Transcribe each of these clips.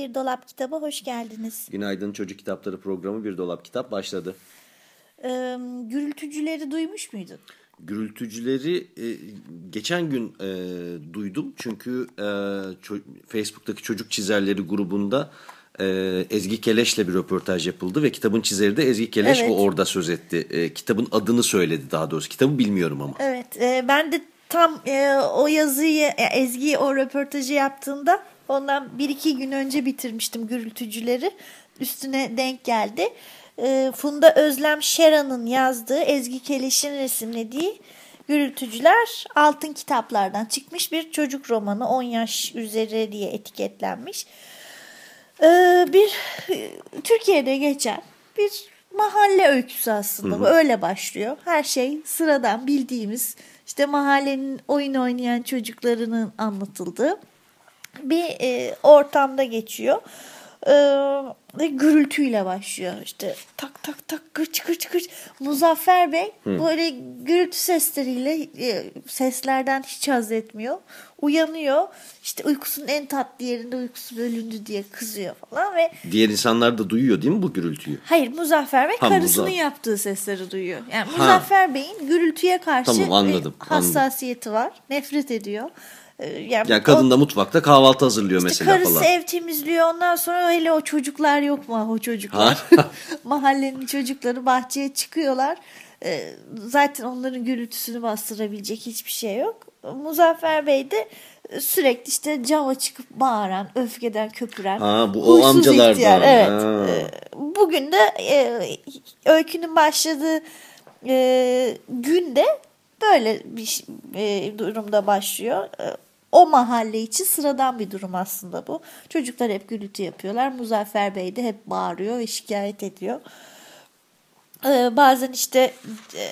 Bir Dolap Kitabı hoş geldiniz. Günaydın Çocuk Kitapları programı Bir Dolap Kitap başladı. Ee, gürültücüleri duymuş muydun? Gürültücüleri e, geçen gün e, duydum çünkü e, Facebook'taki Çocuk Çizerleri grubunda e, Ezgi Keleş'le bir röportaj yapıldı ve kitabın çizeri de Ezgi Keleş Evet. o orada söz etti. E, kitabın adını söyledi daha doğrusu. Kitabı bilmiyorum ama. Evet e, ben de tam e, o yazıyı e, Ezgi o röportajı yaptığında ondan bir iki gün önce bitirmiştim gürültücüleri. Üstüne denk geldi. E, Funda Özlem Şeran'ın yazdığı Ezgi Keleş'in resimlediği Gürültücüler altın kitaplardan çıkmış bir çocuk romanı 10 yaş üzeri diye etiketlenmiş. Ee, bir Türkiye'de geçen bir mahalle öyküsü aslında bu öyle başlıyor. Her şey sıradan bildiğimiz işte mahallenin oyun oynayan çocuklarının anlatıldığı bir e, ortamda geçiyor. Ee, ve gürültüyle başlıyor işte tak tak tak gırç gırç gırç Muzaffer Bey böyle gürültü sesleriyle e, seslerden hiç haz etmiyor uyanıyor işte uykusunun en tatlı yerinde uykusu bölündü diye kızıyor falan ve Diğer insanlar da duyuyor değil mi bu gürültüyü? hayır Muzaffer Bey Ha, karısının Muzaffer. yaptığı sesleri duyuyor yani Muzaffer Bey'in gürültüye karşı Tamam, anladım, bir anladım. hassasiyeti var nefret ediyor yani Yani o- kadın da mutfakta kahvaltı hazırlıyor işte mesela karısı falan. ev temizliyor ondan sonra hele o çocuklar yok mu o çocuklar. Mahallenin çocukları bahçeye çıkıyorlar. Ee, zaten onların gürültüsünü bastırabilecek hiçbir şey yok. Muzaffer Bey de sürekli işte cama çıkıp bağıran, öfkeden köpüren. Ha, bu o amcalardan. ihtiyar. Evet. Ha. Ee, Bugün de e, öykünün başladığı e, günde böyle bir e, durumda başlıyor. E, o mahalle için sıradan bir durum aslında bu. Çocuklar hep gürültü yapıyorlar. Muzaffer Bey de hep bağırıyor ve şikayet ediyor. Ee, bazen işte e,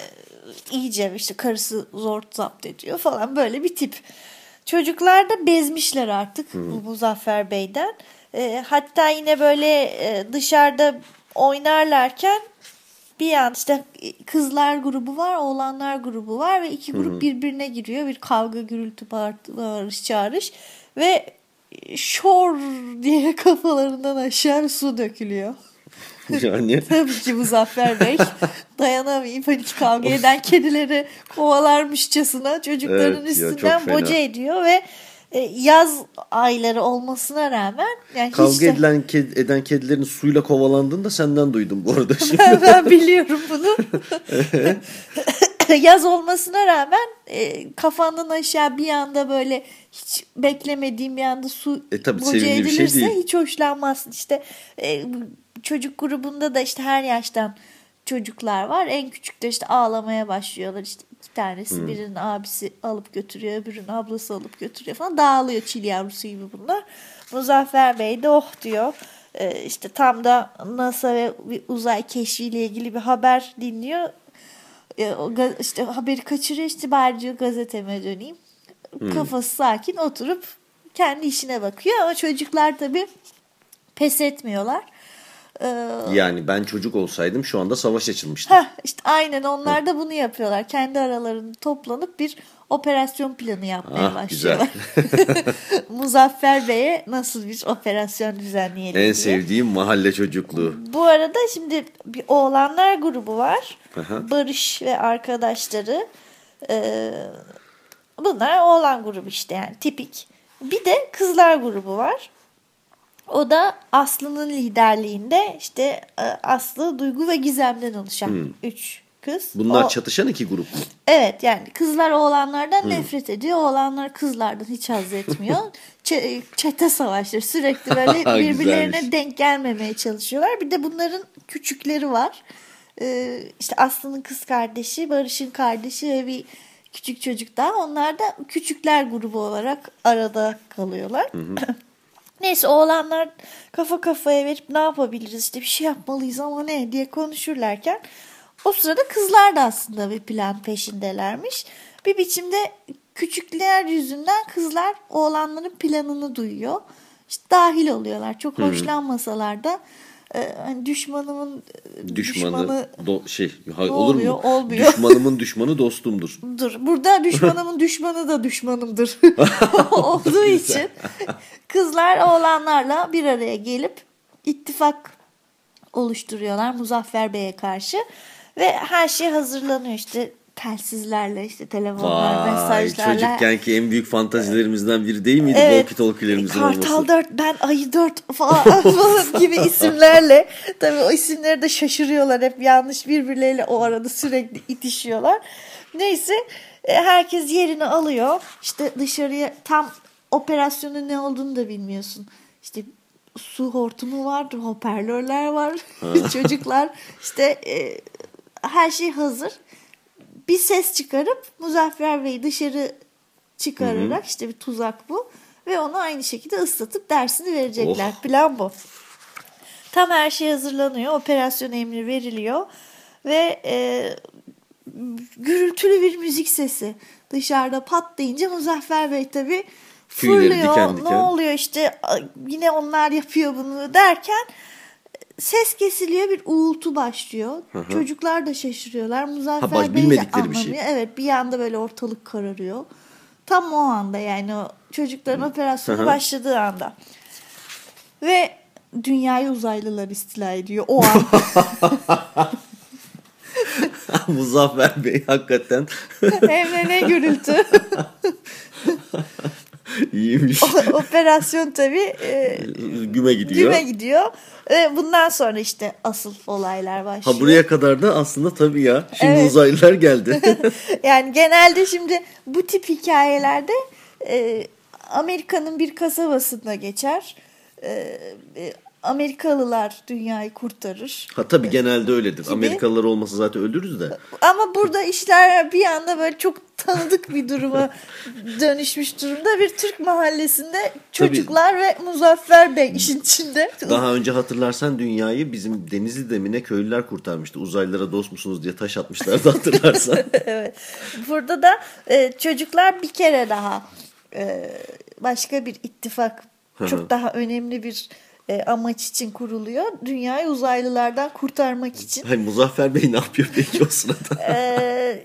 iyice işte karısı zor zapt ediyor falan böyle bir tip. Çocuklar da bezmişler artık bu Muzaffer Bey'den. Ee, hatta yine böyle e, dışarıda oynarlarken bir an işte kızlar grubu var, oğlanlar grubu var ve iki grup birbirine giriyor. Bir kavga, gürültü, bağır- bağırış, çağırış ve şor diye kafalarından aşağı su dökülüyor. Yani Tabii ki Muzaffer Bey dayanamayıp panik kavga eden kedileri kovalarmışçasına çocukların Evet ya, üstünden fena. boca ediyor ve e, yaz ayları olmasına rağmen yani kavga hiç de- edilen ked- eden kedilerin suyla kovalandığını da senden duydum bu arada. Şimdi. ben biliyorum bunu. Yaz olmasına rağmen e, kafandan aşağı bir anda böyle hiç beklemediğim bir anda su E, tabii boca şey edilirse değil. hiç hoşlanmazsın. İşte e, çocuk grubunda da işte her yaştan çocuklar var. En küçük de işte ağlamaya başlıyorlar. İşte iki tanesi Hmm. birinin abisi alıp götürüyor, öbürünün ablası alıp götürüyor falan. Dağılıyor çil yavrusu gibi bunlar. Muzaffer Bey de oh diyor. Ee, işte tam da NASA ve uzay keşfiyle ilgili bir haber dinliyor. Ee, işte haberi kaçırıyor işte bari diyor gazeteme döneyim. Kafası sakin oturup kendi işine bakıyor ama çocuklar tabii pes etmiyorlar. Ee, Yani ben çocuk olsaydım şu anda savaş açılmıştı. Heh, işte aynen onlar da bunu yapıyorlar. Kendi aralarında toplanıp bir operasyon planı yapmaya Ah, başlıyorlar. Muzaffer Bey'e nasıl bir operasyon düzenleyelim diye. En sevdiğim mahalle çocukluğu. Bu arada şimdi bir oğlanlar grubu var. Aha. Barış ve arkadaşları. Ee, bunlar oğlan grubu işte yani tipik. Bir de kızlar grubu var. O da Aslı'nın liderliğinde işte e, Aslı, Duygu ve Gizem'den oluşan üç kız. Bunlar O- çatışan iki grup mu? Evet yani kızlar oğlanlardan nefret ediyor. Oğlanlar kızlardan hiç haz etmiyor. Ç- çete savaşları sürekli böyle birbirlerine denk gelmemeye çalışıyorlar. Bir de bunların küçükleri var. Ee, işte Aslı'nın kız kardeşi, Barış'ın kardeşi ve bir küçük çocuk daha. Onlar da küçükler grubu olarak arada kalıyorlar. Neyse oğlanlar kafa kafaya verip ne yapabiliriz işte bir şey yapmalıyız ama ne diye konuşurlarken o sırada kızlar da aslında bir plan peşindelermiş. Bir biçimde küçükler yüzünden kızlar oğlanların planını duyuyor. İşte dahil oluyorlar. Çok hoşlanmasalar da hani düşmanımın e, Düşmanı, do- şey ha- Ne olur oluyor? mu? Olmuyor. Düşmanımın düşmanı dostumdur. Dur. Burada düşmanımın düşmanı da düşmanımdır. Olduğu için kızlar oğlanlarla bir araya gelip ittifak oluşturuyorlar Muzaffer Bey'e karşı. Ve her şey hazırlanıyor işte telsizlerle işte telefonlar, Vay mesajlarla. çocukkenki en büyük fantazilerimizden biri değil miydi Evet. walkie talkie'lerimizin Kartal olması? 4 ben ayı 4 falan, falan gibi isimlerle tabii o isimleri de şaşırıyorlar hep yanlış birbirleriyle o arada sürekli itişiyorlar. Neyse e, herkes yerini alıyor işte dışarıya tam operasyonun ne olduğunu da bilmiyorsun. İşte su hortumu var, hoparlörler var, çocuklar işte e, her şey hazır. Bir ses çıkarıp Muzaffer Bey'i dışarı çıkararak işte bir tuzak bu ve onu aynı şekilde ıslatıp dersini verecekler. Oh. Plan bu. Tam her şey hazırlanıyor. Operasyon emri veriliyor ve e, gürültülü bir müzik sesi dışarıda patlayınca Muzaffer Bey tabii Tüyleri fırlıyor. diken diken. Ne oluyor işte yine onlar yapıyor bunu derken ses kesiliyor bir uğultu başlıyor. Çocuklar da şaşırıyorlar. Muzaffer Ha, baş- Bey de bilmedikleri bir şey. anlamıyor. Evet bir anda böyle ortalık kararıyor. Tam o anda yani o çocukların operasyonu Hı hı. başladığı anda. Ve dünyayı uzaylılar istila ediyor o an. Muzaffer Bey hakikaten Hem de ne gürültü. iyiymiş. Operasyon tabii e, Güme gidiyor. güme gidiyor. E, bundan sonra işte asıl olaylar başlıyor. Ha buraya kadar da aslında tabii ya. Şimdi Evet. uzaylılar geldi. Yani genelde şimdi bu tip hikayelerde e, Amerika'nın bir kasabasında geçer. E, e, Amerikalılar dünyayı kurtarır. ha tabii genelde öyledir. Gibi. Amerikalılar olmasa zaten ölürüz de. Ama burada işler bir anda böyle çok tanıdık bir duruma dönüşmüş durumda. Bir Türk mahallesinde çocuklar ve Muzaffer Bey işin içinde. Daha önce hatırlarsan dünyayı bizim Denizli'de mi ne köylüler kurtarmıştı. Uzaylılara dost musunuz diye taş atmışlardı hatırlarsan. evet. Burada da e, çocuklar bir kere daha e, başka bir ittifak çok daha önemli bir e, amaç için kuruluyor. Dünyayı uzaylılardan kurtarmak için. Hay Muzaffer Bey ne yapıyor peki o sırada? E,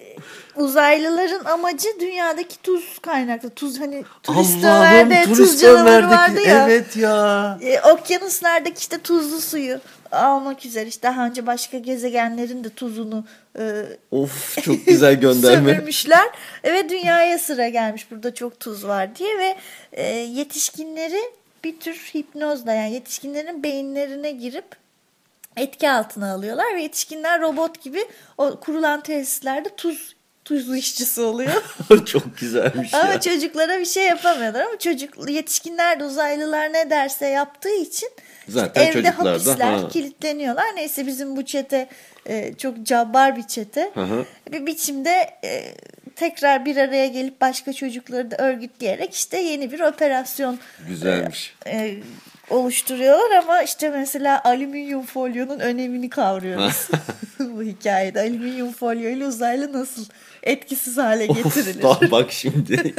uzaylıların amacı dünyadaki tuz kaynaklı. Tuz hani turist Ömer'de tuz canavarı vardı ya. Evet ya. E, okyanuslardaki işte tuzlu suyu almak üzere işte daha önce başka gezegenlerin de tuzunu e, Of çok güzel gönderme. sömürmüşler ve dünyaya sıra gelmiş burada çok tuz var diye ve e, yetişkinleri bir tür hipnozla yani yetişkinlerin beyinlerine girip etki altına alıyorlar ve yetişkinler robot gibi o kurulan tesislerde tuz tuzlu işçisi oluyor. çok güzelmiş ama ya. çocuklara bir şey yapamıyorlar ama çocuk yetişkinler de uzaylılar ne derse yaptığı için Zaten evde çocuklar da, hapisler ha. kilitleniyorlar. Neyse bizim bu çete e, çok cabbar bir çete. Hı hı. Bir biçimde e, tekrar bir araya gelip başka çocukları da örgütleyerek işte yeni bir operasyon Güzelmiş. e, oluşturuyorlar ama işte mesela alüminyum folyonun önemini kavruyoruz bu hikayede. Alüminyum folyo ile uzaylı nasıl etkisiz hale getirilir Bak, bak şimdi.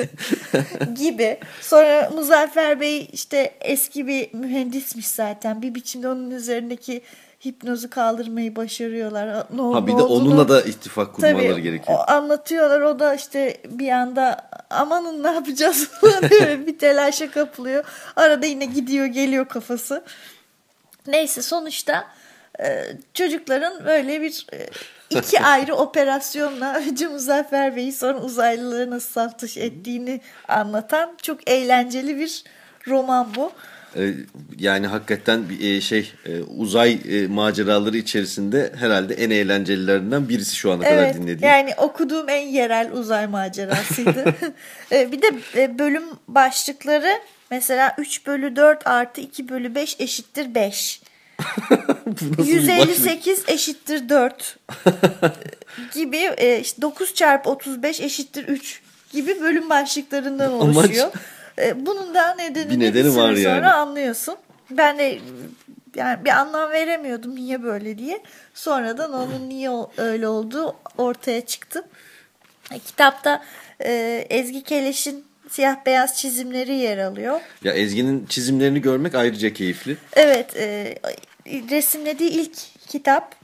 gibi. Sonra Muzaffer Bey işte eski bir mühendismiş zaten. Bir biçimde onun üzerindeki hipnozu kaldırmayı başarıyorlar. Ne, ha bir ne de onunla da ittifak kurmaları Tabii, gerekiyor. o anlatıyorlar o da işte bir anda amanın ne yapacağız bir telaşa kapılıyor. Arada yine gidiyor geliyor kafası. Neyse sonuçta e, çocukların böyle bir e, iki ayrı operasyonla önce Muzaffer Bey'i sonra uzaylıları nasıl satış ettiğini anlatan çok eğlenceli bir roman bu. Ee, yani hakikaten bir e, şey e, uzay e, maceraları içerisinde herhalde en eğlencelilerinden birisi şu ana kadar Evet dinlediğim. yani okuduğum en yerel uzay macerasıydı. E, bir de e, bölüm başlıkları mesela 3 bölü 4 artı 2 bölü 5 eşittir 5. Bu nasıl bir başlık? 158 eşittir 4. gibi e, işte 9 çarpı 35 eşittir 3 gibi bölüm başlıklarından Amaç- oluşuyor. E, bunun da nedenini Bir nedeni var sonra yani. anlıyorsun. Ben de yani bir anlam veremiyordum niye böyle diye. Sonradan onun niye öyle olduğu ortaya çıktı. E, Kitapta e, Ezgi Keleş'in siyah beyaz çizimleri yer alıyor. Ya Ezgi'nin çizimlerini görmek ayrıca keyifli. Evet, e, resimlediği ilk kitap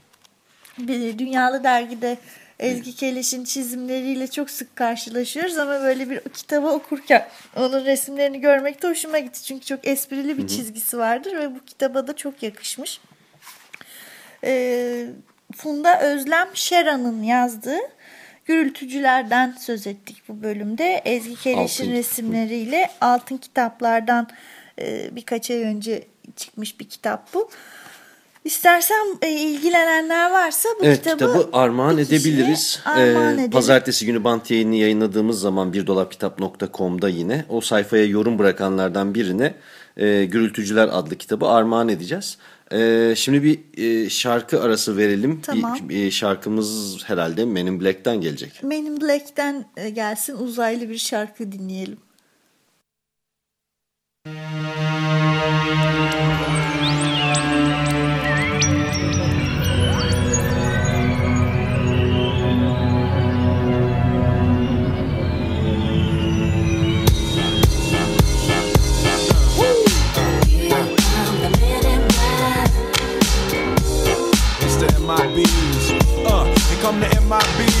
bir Dünyalı Dergi'de Ezgi Keleş'in çizimleriyle çok sık karşılaşıyoruz ama böyle bir kitabı okurken onun resimlerini görmek de hoşuma gitti. Çünkü çok esprili bir çizgisi vardır ve bu kitaba da çok yakışmış. E, Funda Özlem Şeran'ın yazdığı Gürültücülerden söz ettik bu bölümde. Ezgi Keleş'in Altın. resimleriyle Altın Kitaplardan e, birkaç ay önce çıkmış bir kitap bu. İstersen e, ilgilenenler varsa bu Evet kitabı, kitabı armağan edebiliriz. Armağan Ee. Pazartesi günü bant yayını yayınladığımız zaman birdolapkitap.com'da yine o sayfaya yorum bırakanlardan birine e, Gürültücüler adlı kitabı armağan edeceğiz. E, şimdi bir e, şarkı arası verelim. Tamam. Bir, e, şarkımız herhalde Men in Black'ten gelecek. Men in Black'ten e, gelsin uzaylı bir şarkı dinleyelim. It's MIBs. Uh, here come the MIBs.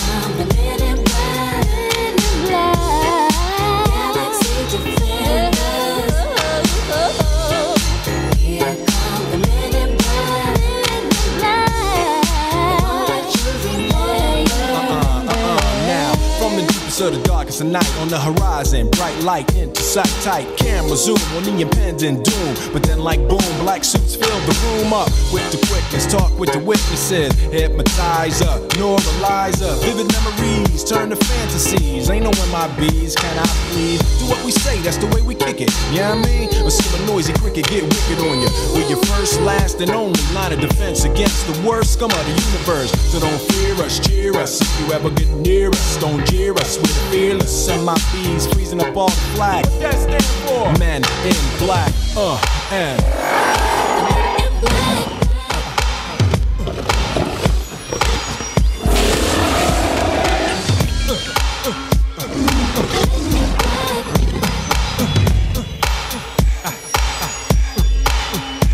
So the of night on the horizon, bright light into sight tight. Camera zoom on the impending doom. But then, like boom, black suits fill the room up with the quickness. Talk with the witnesses, hypnotizer, normalizer. Vivid memories turn to fantasies. Ain't no MIBs, can I please? Do what we say, that's the way we kick it. Yeah, you know I mean? Or see a noisy cricket get wicked on you. We're your first, last, and only line of defense against the worst scum of the universe. So don't fear us, cheer us. If you ever get near us, don't jeer us. We're Send my bees freezing up all flag. That's stand men in black. Uh and.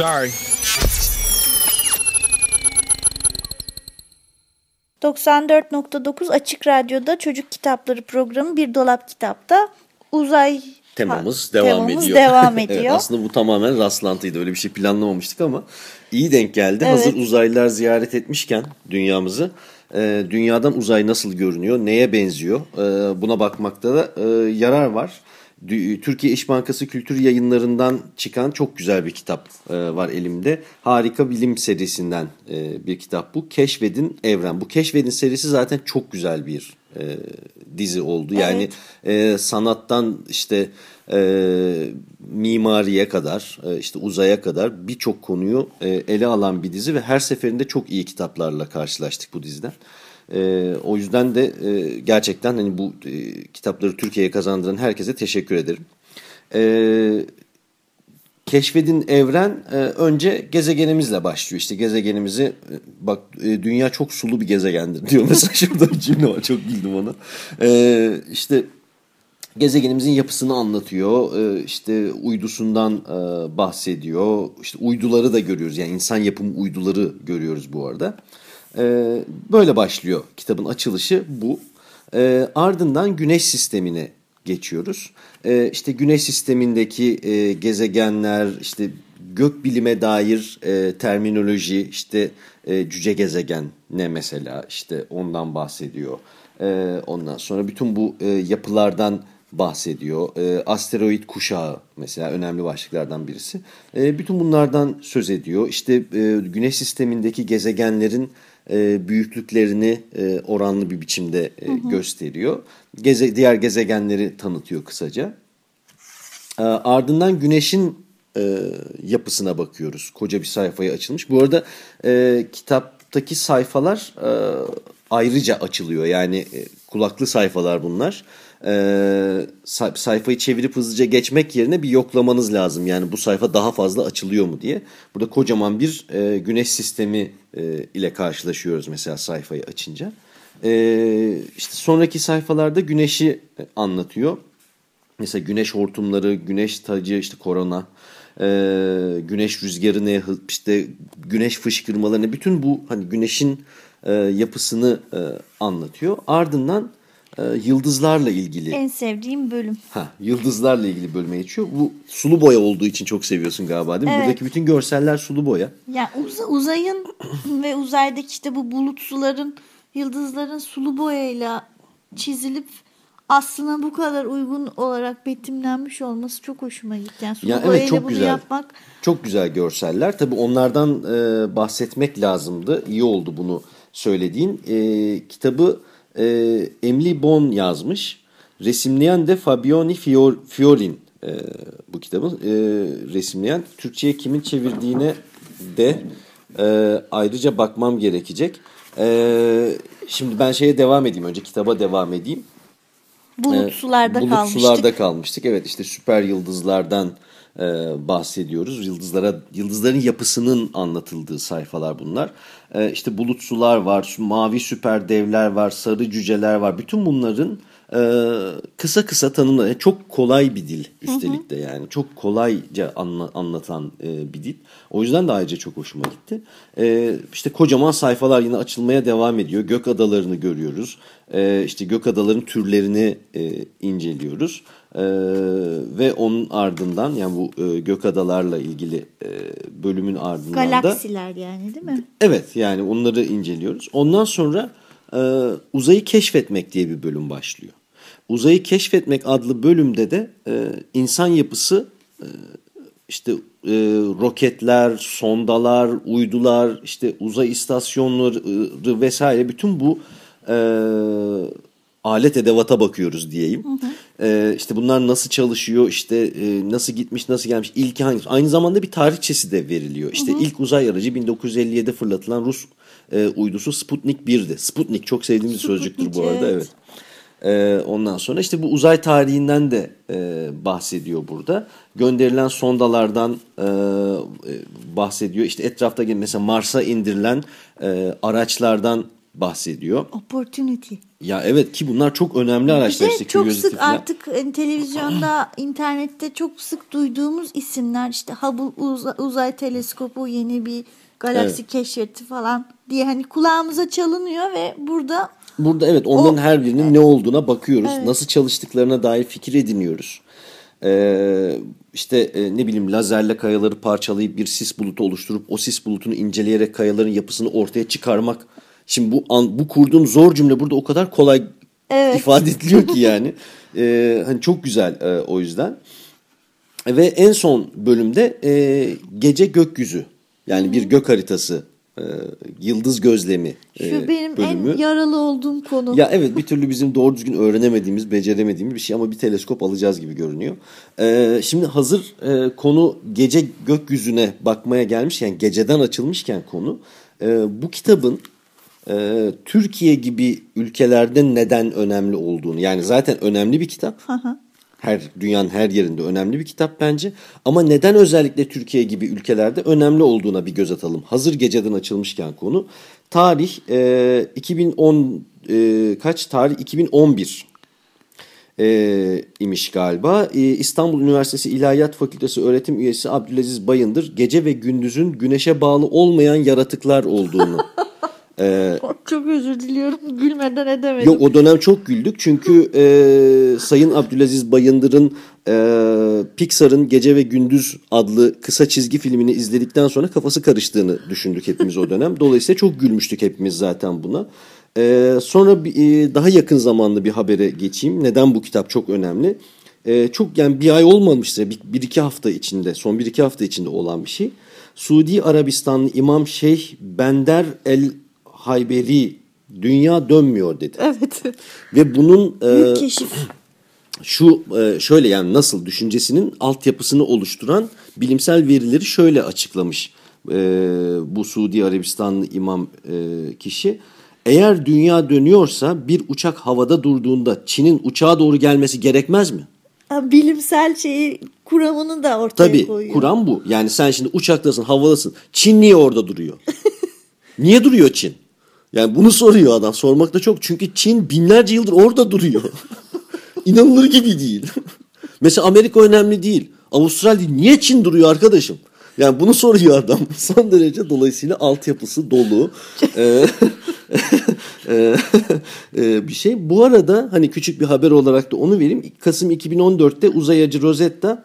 Sorry. 94.9 Açık Radyo'da Çocuk Kitapları programı Bir Dolap Kitap'ta uzay temamız ha, devam temamız ediyor. devam ediyor. evet, aslında bu tamamen rastlantıydı. Öyle bir şey planlamamıştık ama iyi denk geldi. Evet. Hazır uzaylılar ziyaret etmişken dünyamızı e, dünyadan uzay nasıl görünüyor, neye benziyor e, buna bakmakta da e, yarar var. Türkiye İş Bankası Kültür Yayınları'ndan çıkan çok güzel bir kitap e, var elimde. Harika Bilim serisinden e, bir kitap bu. Keşfedin Evren. Bu Keşfedin serisi zaten çok güzel bir e, dizi oldu. Yani e, sanattan işte e, mimariye kadar, e, işte uzaya kadar birçok konuyu e, ele alan bir dizi ve her seferinde çok iyi kitaplarla karşılaştık bu diziden. E, o yüzden de e, gerçekten hani bu e, kitapları Türkiye'ye kazandıran herkese teşekkür ederim. E, Keşfedin evren e, önce gezegenimizle başlıyor. İşte gezegenimizi e, bak e, dünya çok sulu bir gezegendir diyor mesela şurada bir cümle var çok güldüm ona. E, işte gezegenimizin yapısını anlatıyor. E, işte uydusundan e, bahsediyor. İşte uyduları da görüyoruz. Yani insan yapımı uyduları görüyoruz bu arada. E, böyle başlıyor kitabın açılışı bu. E, ardından güneş sistemine geçiyoruz. E, işte güneş sistemindeki e, gezegenler, işte gökbilime dair e, terminoloji, işte e, cüce gezegen ne mesela işte ondan bahsediyor. E, ondan sonra bütün bu e, yapılardan bahsediyor. E, asteroid kuşağı mesela önemli başlıklardan birisi. E, bütün bunlardan söz ediyor. İşte e, güneş sistemindeki gezegenlerin e, büyüklüklerini e, oranlı bir biçimde e, gösteriyor. Geze, diğer gezegenleri tanıtıyor kısaca. E, ardından güneşin e, yapısına bakıyoruz. Koca bir sayfaya açılmış. Bu arada e, kitaptaki sayfalar e, ayrıca açılıyor. Yani e, kulaklı sayfalar bunlar. E, say- sayfayı çevirip hızlıca geçmek yerine bir yoklamanız lazım. Yani bu sayfa daha fazla açılıyor mu diye. Burada kocaman bir e, güneş sistemi e, ile karşılaşıyoruz mesela sayfayı açınca. E, işte sonraki sayfalarda güneşi e, anlatıyor. Mesela güneş hortumları, güneş tacı, işte korona, e, güneş rüzgarı ne, hı- işte güneş fışkırmalarını, bütün bu hani güneşin e, yapısını e, anlatıyor. Ardından e, yıldızlarla ilgili, En sevdiğim bölüm. ha yıldızlarla ilgili bölüme geçiyor. Bu sulu boya olduğu için çok seviyorsun galiba değil mi? Evet. Buradaki bütün görseller sulu boya. Yani uza- uzayın ve uzaydaki işte bu bulut suların, yıldızların sulu boyayla çizilip aslında bu kadar uygun olarak betimlenmiş olması çok hoşuma gitti. Yani sulu Ya evet, çok güzel. yapmak Çok güzel görseller. Tabii onlardan e, bahsetmek lazımdı. İyi oldu bunu söylediğin. E, kitabı e, Emily Bon yazmış. Resimleyen de Fabiani Fior, Fiorin e, bu kitabı e, resimleyen. Türkçe'ye kimin çevirdiğine de e, ayrıca bakmam gerekecek. E, şimdi ben şeye devam edeyim. Önce kitaba devam edeyim. bulut Evet, sularda bulut kalmıştık. sularda kalmıştık. Evet işte süper yıldızlardan e, bahsediyoruz. Yıldızlara yıldızların yapısının anlatıldığı sayfalar bunlar. E, işte bulut sular var, mavi süper devler var, sarı cüceler var. Bütün bunların e, kısa kısa tanımları. Çok kolay bir dil üstelik de yani. Çok kolayca anla- anlatan e, bir dil. O yüzden de ayrıca çok hoşuma gitti. E, işte kocaman sayfalar yine açılmaya devam ediyor. Gök adalarını görüyoruz. E, işte gök adaların türlerini e, inceliyoruz. E, ve onun ardından yani bu e, gök adalarla ilgili e, bölümün ardından da Galaksiler yani değil mi? Evet yani onları inceliyoruz. Ondan sonra e, uzayı keşfetmek diye bir bölüm başlıyor. Uzayı keşfetmek adlı bölümde de e, insan yapısı e, işte e, roketler, sondalar, uydular, işte uzay istasyonları vesaire bütün bu e, alet edevata bakıyoruz diyeyim. E, işte bunlar nasıl çalışıyor, işte e, nasıl gitmiş, nasıl gelmiş, ilk hangisi. Aynı zamanda bir tarihçesi de veriliyor. İşte ilk uzay aracı 1957'de fırlatılan Rus e, uydusu Sputnik 1'di. Sputnik çok sevdiğim bir sözcüktür bu arada. evet. Evet. Ee, ondan sonra işte bu uzay tarihinden de e, bahsediyor burada. Gönderilen sondalardan e, e, bahsediyor. İşte etrafta mesela Mars'a indirilen e, araçlardan bahsediyor. Opportunity. Ya evet ki bunlar çok önemli Bir araçlar de işte çok sık falan. artık e, televizyonda, internette çok sık duyduğumuz isimler işte Hubble Uza- uzay teleskopu yeni bir galaksi keşfetti falan diye hani kulağımıza çalınıyor ve burada Burada evet onların O- her birinin ne olduğuna bakıyoruz. Nasıl çalıştıklarına dair fikir ediniyoruz. Ee, işte e, ne bileyim lazerle kayaları parçalayıp bir sis bulutu oluşturup o sis bulutunu inceleyerek kayaların yapısını ortaya çıkarmak. Şimdi bu an, bu kurduğum zor cümle burada o kadar kolay Evet. ifade ediliyor ki yani. Ee, hani çok güzel e, o yüzden. Ve en son bölümde e, gece gökyüzü yani bir gök haritası, e, yıldız gözlemi şu e, benim bölümü. en yaralı olduğum konu. Ya evet bir türlü bizim doğru düzgün öğrenemediğimiz, beceremediğimiz bir şey ama bir teleskop alacağız gibi görünüyor. Ee, şimdi hazır e, konu gece gökyüzüne bakmaya gelmişken, geceden açılmışken konu, e, bu kitabın e, Türkiye gibi ülkelerde neden önemli olduğunu, yani zaten önemli bir kitap. Her dünyanın her yerinde önemli bir kitap bence. Ama neden özellikle Türkiye gibi ülkelerde önemli olduğuna bir göz atalım. Hazır geceden açılmışken konu. Tarih e, 2010 e, kaç? Tarih 2011 e, imiş galiba. E, İstanbul Üniversitesi İlahiyat Fakültesi öğretim üyesi Abdülaziz Bayındır gece ve gündüzün güneşe bağlı olmayan yaratıklar olduğunu Çok özür diliyorum gülmeden edemedim. Yok o dönem çok güldük çünkü e, Sayın Abdülaziz Bayındır'ın e, Pixar'ın Gece ve Gündüz adlı kısa çizgi filmini izledikten sonra kafası karıştığını düşündük hepimiz o dönem. Dolayısıyla çok gülmüştük hepimiz zaten buna. E, sonra bir, e, daha yakın zamanda bir habere geçeyim. Neden bu kitap çok önemli? E, çok yani bir ay olmamıştır. Bir, bir iki hafta içinde, son bir iki hafta içinde olan bir şey. Suudi Arabistanlı İmam Şeyh Bender El Hayberi dünya dönmüyor dedi. Evet. Ve bunun e, keşif. şu e, şöyle yani nasıl düşüncesinin altyapısını oluşturan bilimsel verileri şöyle açıklamış e, bu Suudi Arabistanlı imam e, kişi. Eğer dünya dönüyorsa bir uçak havada durduğunda Çin'in uçağa doğru gelmesi gerekmez mi? Bilimsel şeyi kuramını da ortaya Tabii koyuyor. Kur'an bu. Yani sen şimdi uçaktasın, havadasın. Çin niye orada duruyor? niye duruyor Çin? Yani bunu soruyor adam. Sormak da çok. Çünkü Çin binlerce yıldır orada duruyor. İnanılır gibi değil. Mesela Amerika önemli değil. Avustralya niye Çin duruyor arkadaşım? Yani bunu soruyor adam. Son derece dolayısıyla altyapısı dolu. Ee, e, e, bir şey. Bu arada hani küçük bir haber olarak da onu vereyim. Kasım 2014'te uzayacı Rosetta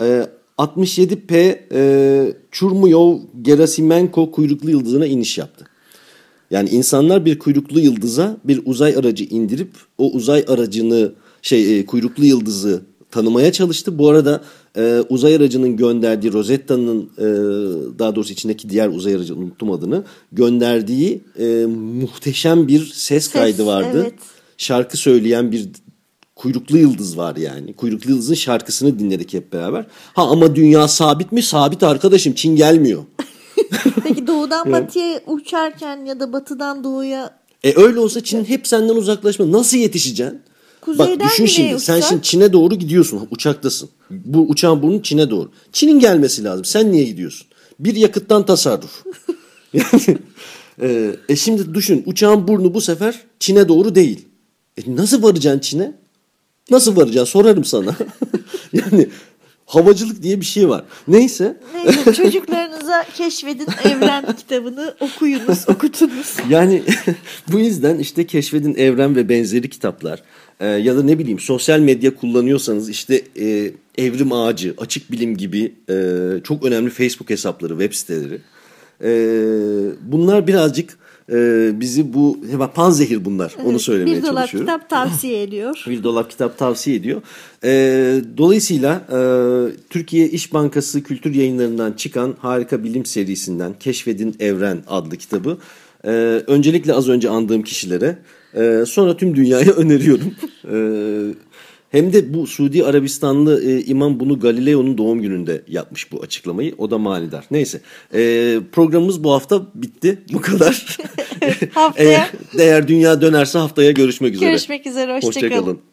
e, 67P e, Churmuyov Gerasimenko kuyruklu yıldızına iniş yaptı. Yani insanlar bir kuyruklu yıldıza bir uzay aracı indirip o uzay aracını şey e, kuyruklu yıldızı tanımaya çalıştı. Bu arada e, uzay aracının gönderdiği Rosetta'nın e, daha doğrusu içindeki diğer uzay aracı unuttum adını gönderdiği e, muhteşem bir ses, kaydı vardı. evet. Şarkı söyleyen bir kuyruklu yıldız var yani. Kuyruklu yıldızın şarkısını dinledik hep beraber. Ha ama dünya sabit mi? Sabit arkadaşım. Çin gelmiyor. Peki doğudan batıya uçarken ya da batıdan doğuya E öyle olsa Çin hep senden uzaklaşma. Nasıl yetişeceksin? Kuzeyden Bak düşün şimdi sen uçsak? şimdi Çin'e doğru gidiyorsun uçaktasın. Bu uçağın burnu Çin'e doğru. Çin'in gelmesi lazım. Sen niye gidiyorsun? Bir yakıttan tasarruf. yani, e, e şimdi düşün uçağın burnu bu sefer Çin'e doğru değil. E nasıl varacaksın Çin'e? Nasıl varacaksın sorarım sana. yani havacılık diye bir şey var. Neyse. neyse çocuklarınıza keşfedin evren kitabını okuyunuz okutunuz. Yani bu yüzden işte keşfedin evren ve benzeri kitaplar e, ya da ne bileyim sosyal medya kullanıyorsanız işte e, evrim ağacı, açık bilim gibi e, çok önemli Facebook hesapları, web siteleri. E, bunlar birazcık e, bizi bu panzehir bunlar onu söylemeye bir dolap çalışıyorum. kitap tavsiye ediyor. Bir dolap kitap tavsiye ediyor. Ee, dolayısıyla e, Türkiye İş Bankası Kültür Yayınları'ndan çıkan harika bilim serisinden Keşfedin Evren adlı kitabı. e, öncelikle az önce andığım kişilere e, sonra tüm dünyaya öneriyorum. E, hem de bu Suudi Arabistanlı e, imam bunu Galileo'nun doğum gününde yapmış bu açıklamayı. O da manidar. Neyse e, programımız bu hafta bitti. Bu kadar. Haftaya Eğer, eğer dünya dönerse haftaya görüşmek üzere. görüşmek üzere. Hoşçakalın. You.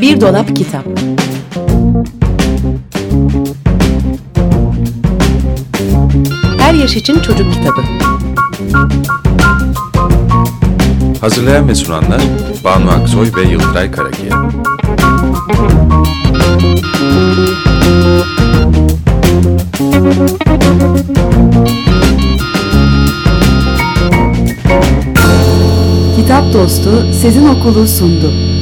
Bir dolap kitap. Yaş için çocuk kitabı. Hazırlayan ve sunanlar Banu Aksoy ve Yıldıray Karakiya. Kitap Dostu Sezin Okulu sundu.